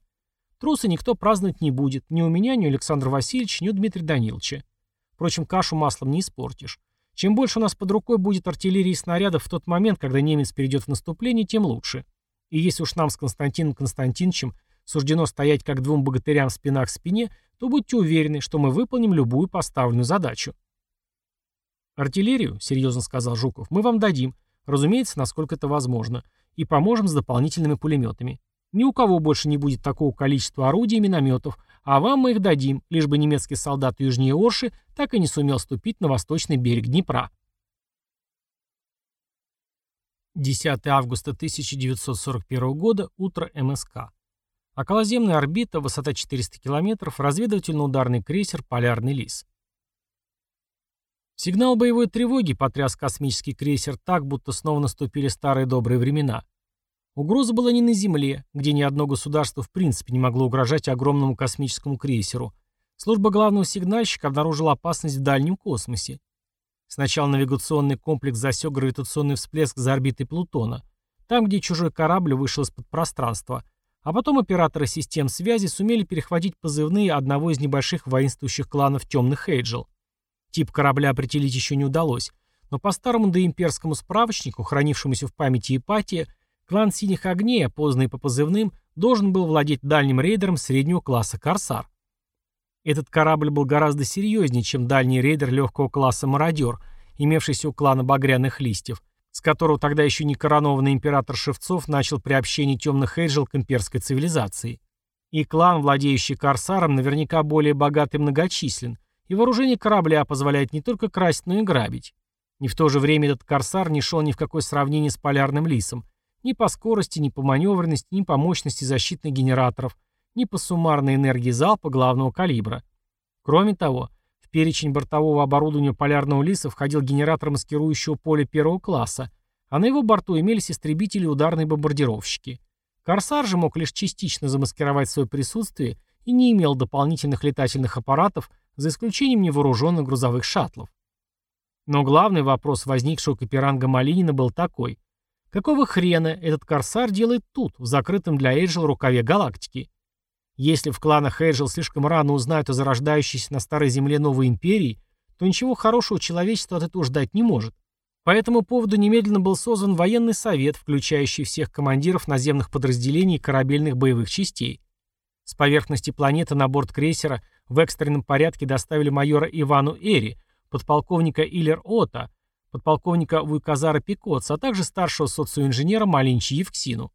Трусы никто праздновать не будет, ни у меня, ни у Александра Васильевича, ни у Дмитрия Даниловича. Впрочем, кашу маслом не испортишь. Чем больше у нас под рукой будет артиллерии и снарядов в тот момент, когда немец перейдет в наступление, тем лучше. И если уж нам с Константином Константиновичем суждено стоять как двум богатырям спина к спине, то будьте уверены, что мы выполним любую поставленную задачу. «Артиллерию», — серьезно сказал Жуков, — «мы вам дадим, разумеется, насколько это возможно, и поможем с дополнительными пулеметами. Ни у кого больше не будет такого количества орудий и минометов, а вам мы их дадим, лишь бы немецкий солдат южнее Орши так и не сумел ступить на восточный берег Днепра. 10 августа 1941 года, утро МСК. Околоземная орбита, высота 400 км, разведывательно-ударный крейсер «Полярный лис». Сигнал боевой тревоги потряс космический крейсер так, будто снова наступили старые добрые времена. Угроза была не на Земле, где ни одно государство в принципе не могло угрожать огромному космическому крейсеру. Служба главного сигнальщика обнаружила опасность в дальнем космосе. Сначала навигационный комплекс засек гравитационный всплеск за орбитой Плутона, там, где чужой корабль вышел из-под пространства, а потом операторы систем связи сумели перехватить позывные одного из небольших воинствующих кланов Темных Эйджел. Тип корабля определить еще не удалось, но по старому доимперскому справочнику, хранившемуся в памяти Ипатия, клан Синих Огней, опознанный по позывным, должен был владеть дальним рейдером среднего класса «Корсар». Этот корабль был гораздо серьезнее, чем дальний рейдер легкого класса «Мародер», имевшийся у клана Багряных Листьев, с которого тогда еще не коронованный император Шевцов начал приобщение темных эйджел к имперской цивилизации. И клан, владеющий корсаром, наверняка более богат и многочислен, и вооружение корабля позволяет не только красть, но и грабить. И в то же время этот корсар не шел ни в какое сравнение с полярным лисом, ни по скорости, ни по маневренности, ни по мощности защитных генераторов, ни по суммарной энергии залпа главного калибра. Кроме того, перечень бортового оборудования полярного лиса входил генератор маскирующего поля первого класса, а на его борту имелись истребители и ударные бомбардировщики. «Корсар» же мог лишь частично замаскировать свое присутствие и не имел дополнительных летательных аппаратов, за исключением невооруженных грузовых шаттлов. Но главный вопрос, возникший у Каперанга Малинина, был такой. Какого хрена этот «Корсар» делает тут, в закрытом для Эйджел рукаве галактики? Если в кланах Эйджел слишком рано узнают о зарождающейся на Старой Земле новой империи, то ничего хорошего человечество от этого ждать не может. По этому поводу немедленно был создан военный совет, включающий всех командиров наземных подразделений корабельных боевых частей. С поверхности планеты на борт крейсера в экстренном порядке доставили майора Ивану Эри, подполковника Иллер Ота, подполковника Вуйказара Пикоца, а также старшего социоинженера Малинчи Евксину.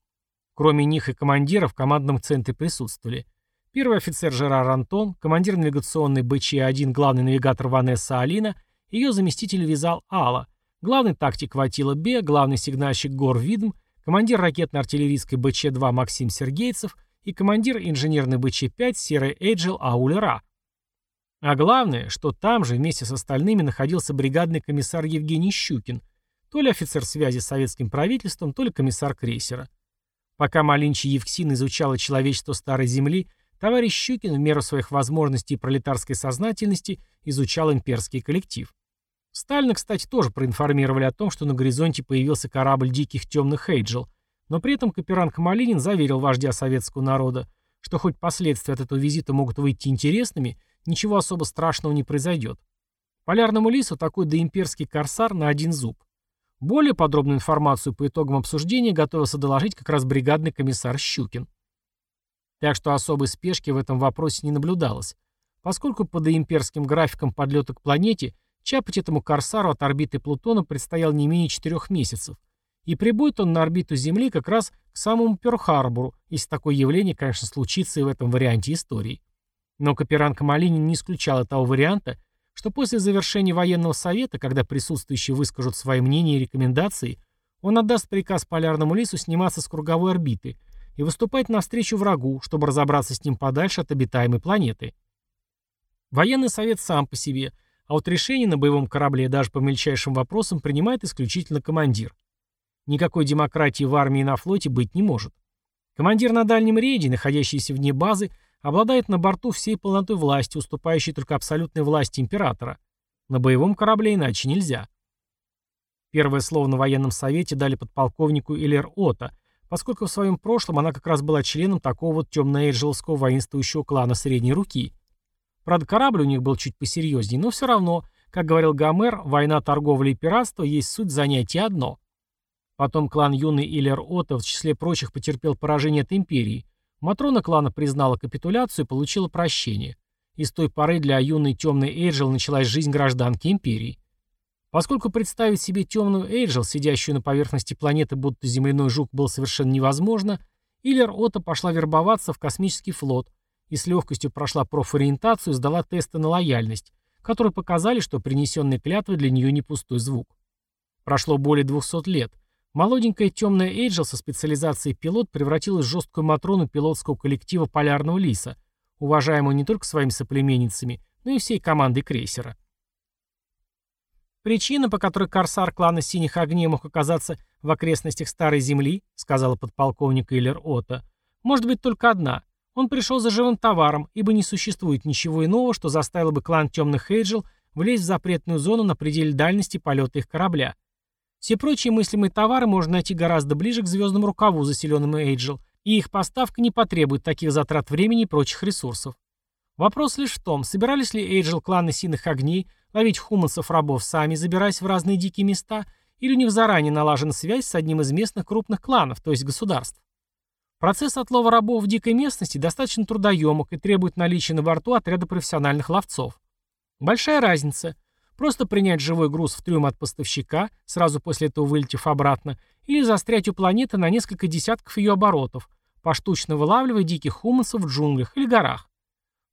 Кроме них и командира в командном центре присутствовали первый офицер Жерар Антон, командир навигационной БЧ-1 главный навигатор Ванесса Алина, ее заместитель Визал Алла, главный тактик Ватила Б, главный сигнальщик Гор Видм, командир ракетно-артиллерийской БЧ-2 Максим Сергейцев и командир инженерной БЧ-5 Серый Эйджел Аулера. А главное, что там же вместе с остальными находился бригадный комиссар Евгений Щукин, то ли офицер связи с советским правительством, то ли комиссар крейсера. Пока Малинчи Евксин изучала человечество Старой Земли, товарищ Щукин в меру своих возможностей и пролетарской сознательности изучал имперский коллектив. Сталина, кстати, тоже проинформировали о том, что на горизонте появился корабль диких темных Эйджел, но при этом Каперанг Малинин заверил вождя советского народа, что хоть последствия от этого визита могут выйти интересными, ничего особо страшного не произойдет. Полярному лису такой доимперский корсар на один зуб. Более подробную информацию по итогам обсуждения готовился доложить как раз бригадный комиссар Щукин. Так что особой спешки в этом вопросе не наблюдалось, поскольку по доимперским графикам подлета к планете чапать этому корсару от орбиты Плутона предстоял не менее четырех месяцев, и прибудет он на орбиту Земли как раз к самому Пёрл-Харбору, если такое явление, конечно, случится и в этом варианте истории. Но Каперанг Малинин не исключал того варианта, что после завершения военного совета, когда присутствующие выскажут свои мнения и рекомендации, он отдаст приказ полярному лису сниматься с круговой орбиты и выступать навстречу врагу, чтобы разобраться с ним подальше от обитаемой планеты. Военный совет сам по себе, а вот решение на боевом корабле даже по мельчайшим вопросам принимает исключительно командир. Никакой демократии в армии и на флоте быть не может. Командир на дальнем рейде, находящийся вне базы, обладает на борту всей полнотой власти, уступающей только абсолютной власти императора. На боевом корабле иначе нельзя. Первое слово на военном совете дали подполковнику Элер Ота, поскольку в своем прошлом она как раз была членом такого вот темно-эйджелского воинствующего клана средней руки. Правда, корабль у них был чуть посерьезнее, но все равно, как говорил Гомер, война, торговля и пиратство есть суть занятия одно. Потом клан юный Илер Ота в числе прочих потерпел поражение от империи, Матрона клана признала капитуляцию и получила прощение. И с той поры для юной темной Эйджел началась жизнь гражданки империи. Поскольку представить себе темную Эйджел, сидящую на поверхности планеты, будто земляной жук, было совершенно невозможно, Иллер Отто пошла вербоваться в космический флот и с легкостью прошла профориентацию и сдала тесты на лояльность, которые показали, что принесенные клятвы для нее не пустой звук. Прошло более 200 лет, Молоденькая темная Эйджел со специализацией пилот превратилась в жесткую матрону пилотского коллектива «Полярного лиса», уважаемую не только своими соплеменницами, но и всей командой крейсера. Причина, по которой корсар клана Синих Огней мог оказаться в окрестностях Старой Земли, сказала подполковник Эйлер Ота, может быть только одна. Он пришел за живым товаром, ибо не существует ничего иного, что заставило бы клан Темных Эйджел влезть в запретную зону на пределе дальности полета их корабля. Все прочие мыслимые товары можно найти гораздо ближе к звездному рукаву, заселенному Эйджел, и их поставка не потребует таких затрат времени и прочих ресурсов. Вопрос лишь в том, собирались ли Эйджел кланы Синых Огней ловить хуманцев-рабов сами, забираясь в разные дикие места, или у них заранее налажена связь с одним из местных крупных кланов, то есть государств. Процесс отлова рабов в дикой местности достаточно трудоемок и требует наличия на борту отряда профессиональных ловцов. Большая разница – Просто принять живой груз в трюм от поставщика, сразу после этого вылетев обратно, или застрять у планеты на несколько десятков ее оборотов, поштучно вылавливая диких хумусов в джунглях или горах.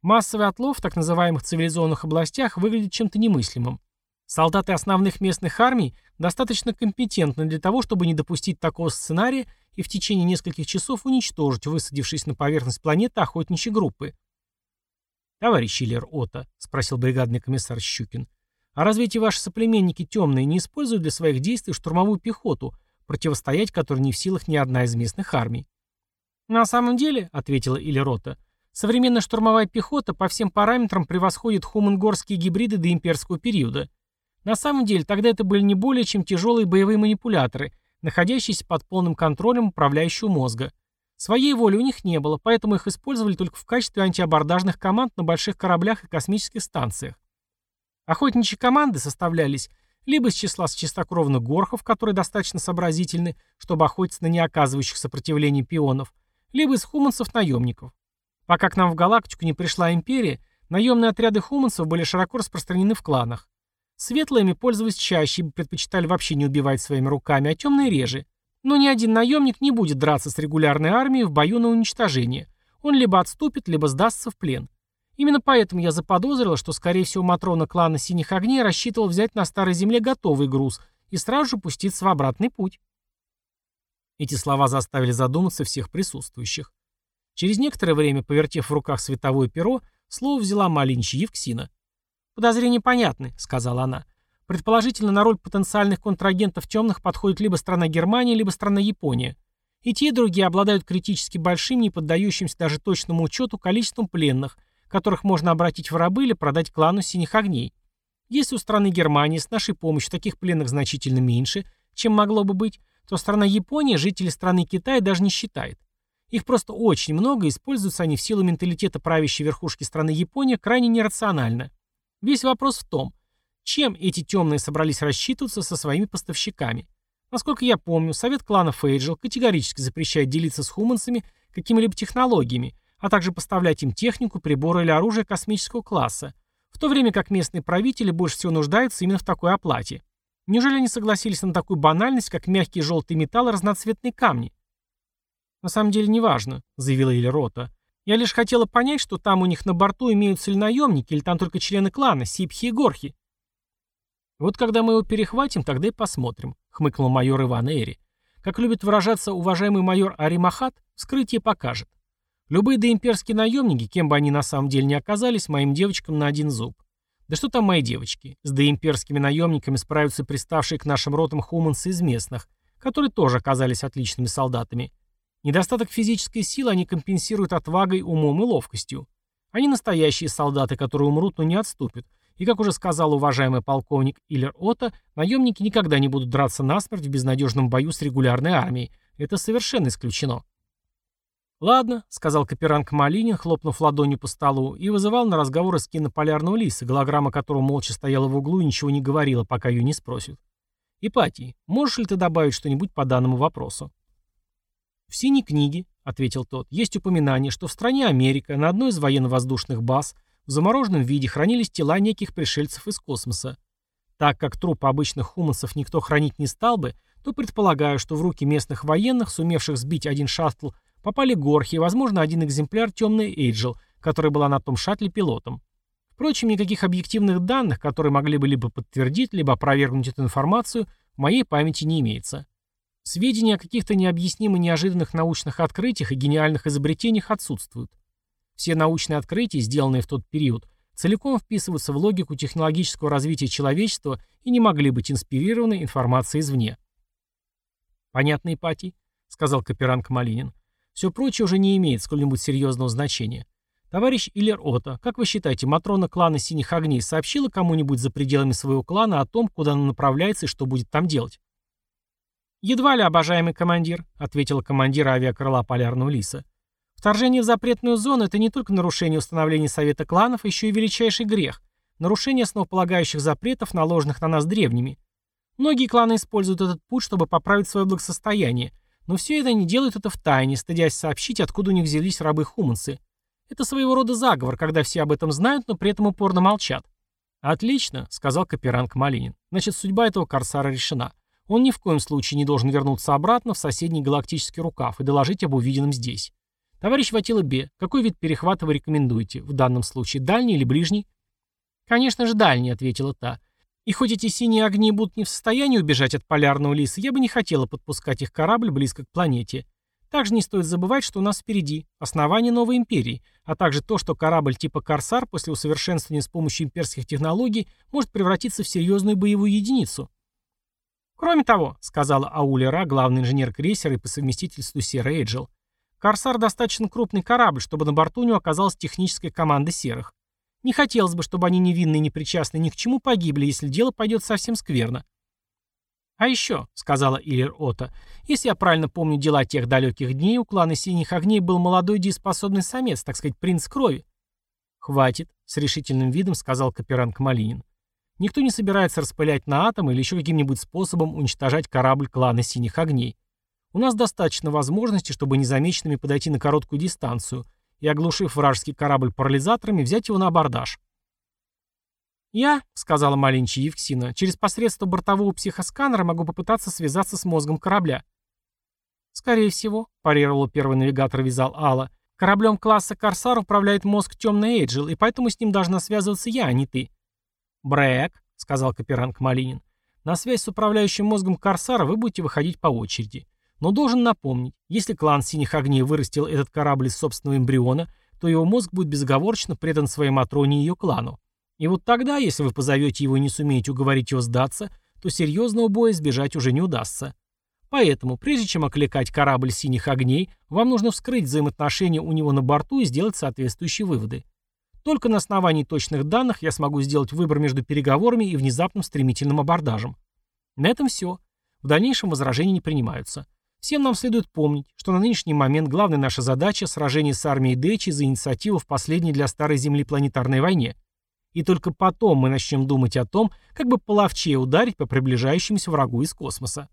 Массовый отлов в так называемых цивилизованных областях выглядит чем-то немыслимым. Солдаты основных местных армий достаточно компетентны для того, чтобы не допустить такого сценария и в течение нескольких часов уничтожить, высадившись на поверхность планеты охотничьей группы. «Товарищ Иллер Ота», — спросил бригадный комиссар Щукин, а разве эти ваши соплеменники темные не используют для своих действий штурмовую пехоту, противостоять которой не в силах ни одна из местных армий? На самом деле, ответила Илерота, современная штурмовая пехота по всем параметрам превосходит хумангорские гибриды до имперского периода. На самом деле, тогда это были не более чем тяжелые боевые манипуляторы, находящиеся под полным контролем управляющего мозга. Своей воли у них не было, поэтому их использовали только в качестве антиабордажных команд на больших кораблях и космических станциях. Охотничьи команды составлялись либо из числа чистокровных горхов, которые достаточно сообразительны, чтобы охотиться на не оказывающих сопротивления пионов, либо из хуманцев-наемников. Пока к нам в галактику не пришла империя, наемные отряды хуманцев были широко распространены в кланах. Светлыми пользовались чаще, ибо предпочитали вообще не убивать своими руками, а темные реже. Но ни один наемник не будет драться с регулярной армией в бою на уничтожение. Он либо отступит, либо сдастся в плен. Именно поэтому я заподозрила, что, скорее всего, Матрона клана Синих Огней рассчитывал взять на Старой Земле готовый груз и сразу же пуститься в обратный путь. Эти слова заставили задуматься всех присутствующих. Через некоторое время, повертев в руках световое перо, слово взяла Малинчи Евксина. «Подозрения понятны», — сказала она. «Предположительно, на роль потенциальных контрагентов темных подходит либо страна Германия, либо страна Япония. И те, и другие обладают критически большим, не поддающимся даже точному учету количеством пленных, которых можно обратить в рабы или продать клану синих огней. Если у страны Германии с нашей помощью таких пленных значительно меньше, чем могло бы быть, то страна Япония жители страны Китая даже не считает. Их просто очень много, используются они в силу менталитета правящей верхушки страны Япония крайне нерационально. Весь вопрос в том, чем эти темные собрались рассчитываться со своими поставщиками. Насколько я помню, совет клана Фейджел категорически запрещает делиться с хуманцами какими-либо технологиями, а также поставлять им технику, приборы или оружие космического класса, в то время как местные правители больше всего нуждаются именно в такой оплате. Неужели они согласились на такую банальность, как мягкий желтый металл и разноцветные камни? На самом деле неважно, заявила Или Рота. Я лишь хотела понять, что там у них на борту имеются ли наемники, или там только члены клана, Сипхи и Горхи. Вот когда мы его перехватим, тогда и посмотрим, хмыкнул майор Иван Эри. Как любит выражаться уважаемый майор Аримахат, вскрытие покажет. Любые доимперские наемники, кем бы они на самом деле не оказались, моим девочкам на один зуб. Да что там мои девочки? С доимперскими наемниками справятся приставшие к нашим ротам хуманцы из местных, которые тоже оказались отличными солдатами. Недостаток физической силы они компенсируют отвагой, умом и ловкостью. Они настоящие солдаты, которые умрут, но не отступят. И, как уже сказал уважаемый полковник Иллер Отто, наемники никогда не будут драться насмерть в безнадежном бою с регулярной армией. Это совершенно исключено. «Ладно», — сказал Каперанг Малинин, хлопнув ладонью по столу, и вызывал на разговор из кинополярного лиса, голограмма которого молча стояла в углу и ничего не говорила, пока ее не спросят. «Ипатий, можешь ли ты добавить что-нибудь по данному вопросу?» «В синей книге», — ответил тот, — «есть упоминание, что в стране Америка на одной из военно-воздушных баз в замороженном виде хранились тела неких пришельцев из космоса. Так как трупы обычных хуманцев никто хранить не стал бы, то предполагаю, что в руки местных военных, сумевших сбить один шаттл Попали горхи и, возможно, один экземпляр темной Эйджел, которая была на том шаттле пилотом. Впрочем, никаких объективных данных, которые могли бы либо подтвердить, либо опровергнуть эту информацию, в моей памяти не имеется. Сведения о каких-то необъяснимо неожиданных научных открытиях и гениальных изобретениях отсутствуют. Все научные открытия, сделанные в тот период, целиком вписываются в логику технологического развития человечества и не могли быть инспирированы информацией извне. «Понятно, Ипатий», — сказал Каперанг Малинин. «Все прочее уже не имеет сколь-нибудь серьезного значения. Товарищ Иллер Ота, как вы считаете, Матрона клана Синих Огней сообщила кому-нибудь за пределами своего клана о том, куда она направляется и что будет там делать?» «Едва ли, обожаемый командир», — ответила командир авиакрыла Полярного Лиса. «Вторжение в запретную зону — это не только нарушение установлений Совета кланов, еще и величайший грех — нарушение основополагающих запретов, наложенных на нас древними. Многие кланы используют этот путь, чтобы поправить свое благосостояние, но все это они делают это в тайне, стыдясь сообщить, откуда у них взялись рабы-хуманцы. Это своего рода заговор, когда все об этом знают, но при этом упорно молчат. «Отлично», — сказал Каперанг Малинин. «Значит, судьба этого корсара решена. Он ни в коем случае не должен вернуться обратно в соседний галактический рукав и доложить об увиденном здесь. Товарищ Ватила Б, какой вид перехвата вы рекомендуете? В данном случае дальний или ближний?» «Конечно же дальний», — ответила та. И хоть эти синие огни будут не в состоянии убежать от полярного лиса, я бы не хотела подпускать их корабль близко к планете. Также не стоит забывать, что у нас впереди основание новой империи, а также то, что корабль типа «Корсар» после усовершенствования с помощью имперских технологий может превратиться в серьезную боевую единицу. «Кроме того», — сказала Аулера, главный инженер крейсера и по совместительству Сера Эйджел, «Корсар достаточно крупный корабль, чтобы на борту у него оказалась техническая команда серых. Не хотелось бы, чтобы они невинные и непричастные ни к чему погибли, если дело пойдет совсем скверно. «А еще», — сказала Иллер Ота, — «если я правильно помню дела тех далеких дней, у клана Синих Огней был молодой дееспособный самец, так сказать, принц крови». «Хватит», — с решительным видом сказал Каперанг Малинин. «Никто не собирается распылять на атом или еще каким-нибудь способом уничтожать корабль клана Синих Огней. У нас достаточно возможностей, чтобы незамеченными подойти на короткую дистанцию, и, оглушив вражеский корабль парализаторами, взять его на абордаж. «Я», — сказала маленькая Евксина, — «через посредство бортового психосканера могу попытаться связаться с мозгом корабля». «Скорее всего», — парировал первый навигатор Визал Алла, — «кораблем класса «Корсар» управляет мозг темный Эйджел, и поэтому с ним должна связываться я, а не ты». «Брэк», — сказал Каперанг Малинин, — «на связь с управляющим мозгом «Корсара» вы будете выходить по очереди. Но должен напомнить, если клан Синих Огней вырастил этот корабль из собственного эмбриона, то его мозг будет безоговорочно предан своей Матроне и ее клану. И вот тогда, если вы позовете его и не сумеете уговорить его сдаться, то серьезного боя избежать уже не удастся. Поэтому, прежде чем окликать корабль синих огней, вам нужно вскрыть взаимоотношения у него на борту и сделать соответствующие выводы. Только на основании точных данных я смогу сделать выбор между переговорами и внезапным стремительным абордажем. На этом все. В дальнейшем возражения не принимаются. Всем нам следует помнить, что на нынешний момент главная наша задача – сражение с армией Дэчи за инициативу в последней для Старой Земли планетарной войне. И только потом мы начнем думать о том, как бы половчее ударить по приближающемуся врагу из космоса.